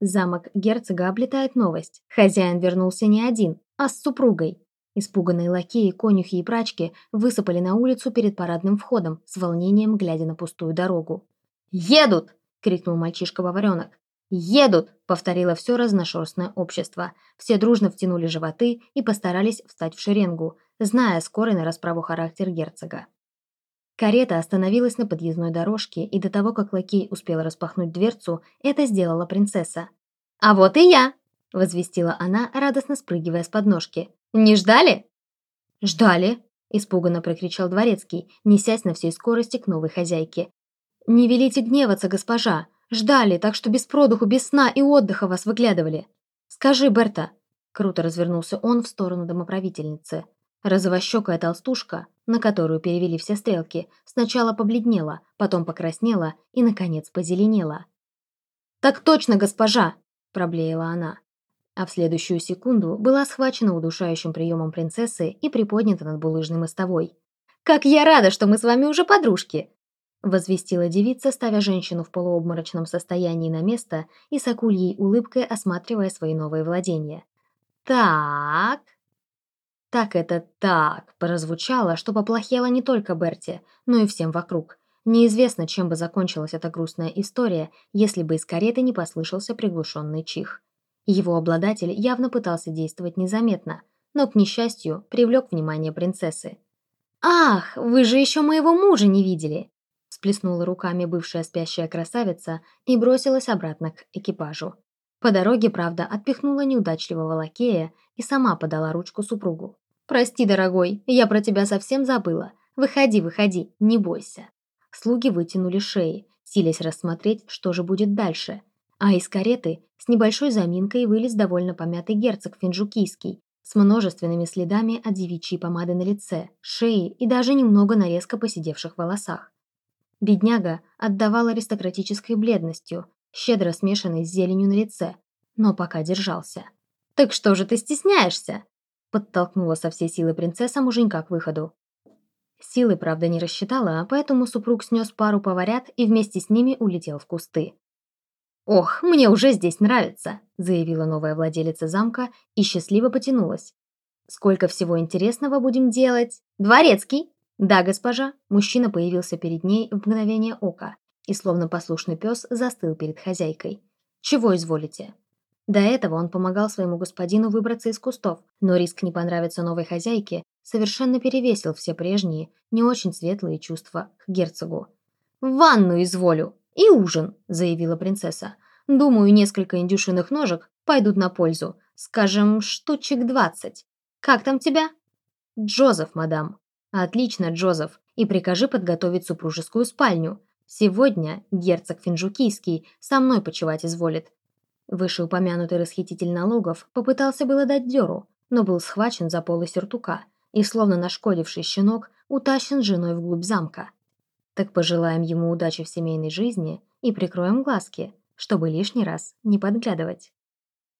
Замок герцога облетает новость. Хозяин вернулся не один, а с супругой. Испуганные лакеи, конюхи и прачки высыпали на улицу перед парадным входом, с волнением глядя на пустую дорогу. «Едут!» — крикнул мальчишка-поваренок. «Едут!» — повторило все разношерстное общество. Все дружно втянули животы и постарались встать в шеренгу, зная скорый на расправу характер герцога. Карета остановилась на подъездной дорожке, и до того, как лакей успел распахнуть дверцу, это сделала принцесса. «А вот и я!» – возвестила она, радостно спрыгивая с подножки. «Не ждали?» «Ждали!» – испуганно прокричал дворецкий, несясь на всей скорости к новой хозяйке. «Не велите гневаться, госпожа! Ждали, так что без продуху, без сна и отдыха вас выглядывали! Скажи, Берта!» Круто развернулся он в сторону домоправительницы. Розовощекая толстушка, на которую перевели все стрелки, сначала побледнела, потом покраснела и, наконец, позеленела. «Так точно, госпожа!» – проблеяла она. А в следующую секунду была схвачена удушающим приемом принцессы и приподнята над булыжной мостовой. «Как я рада, что мы с вами уже подружки!» Возвестила девица, ставя женщину в полуобморочном состоянии на место и с акульей улыбкой осматривая свои новые владения. «Так...» Так это так прозвучало, что поплохело не только Берти, но и всем вокруг. Неизвестно, чем бы закончилась эта грустная история, если бы из кареты не послышался приглушенный чих. Его обладатель явно пытался действовать незаметно, но, к несчастью, привлек внимание принцессы. «Ах, вы же еще моего мужа не видели!» Сплеснула руками бывшая спящая красавица и бросилась обратно к экипажу. По дороге, правда, отпихнула неудачливого лакея и сама подала ручку супругу. «Прости, дорогой, я про тебя совсем забыла. Выходи, выходи, не бойся». Слуги вытянули шеи, силясь рассмотреть, что же будет дальше. А из кареты с небольшой заминкой вылез довольно помятый герцог Финджукийский с множественными следами от девичьей помады на лице, шее и даже немного на резко посидевших волосах. Бедняга отдавал аристократической бледностью, щедро смешанной с зеленью на лице, но пока держался. «Так что же ты стесняешься?» Подтолкнула со всей силы принцесса муженька к выходу. Силы, правда, не рассчитала, поэтому супруг снес пару поварят и вместе с ними улетел в кусты. «Ох, мне уже здесь нравится», — заявила новая владелица замка и счастливо потянулась. «Сколько всего интересного будем делать? Дворецкий!» «Да, госпожа!» Мужчина появился перед ней в мгновение ока и, словно послушный пес, застыл перед хозяйкой. «Чего изволите?» До этого он помогал своему господину выбраться из кустов, но риск не понравиться новой хозяйке совершенно перевесил все прежние, не очень светлые чувства к герцогу. «В ванну изволю! И ужин!» – заявила принцесса. «Думаю, несколько индюшиных ножек пойдут на пользу. Скажем, штучек двадцать. Как там тебя?» «Джозеф, мадам». «Отлично, Джозеф. И прикажи подготовить супружескую спальню. Сегодня герцог Финджукийский со мной почевать изволит. Вышеупомянутый расхититель налогов попытался было дать дёру, но был схвачен за полы сюртука и, словно нашкодивший щенок, утащен женой вглубь замка. Так пожелаем ему удачи в семейной жизни и прикроем глазки, чтобы лишний раз не подглядывать.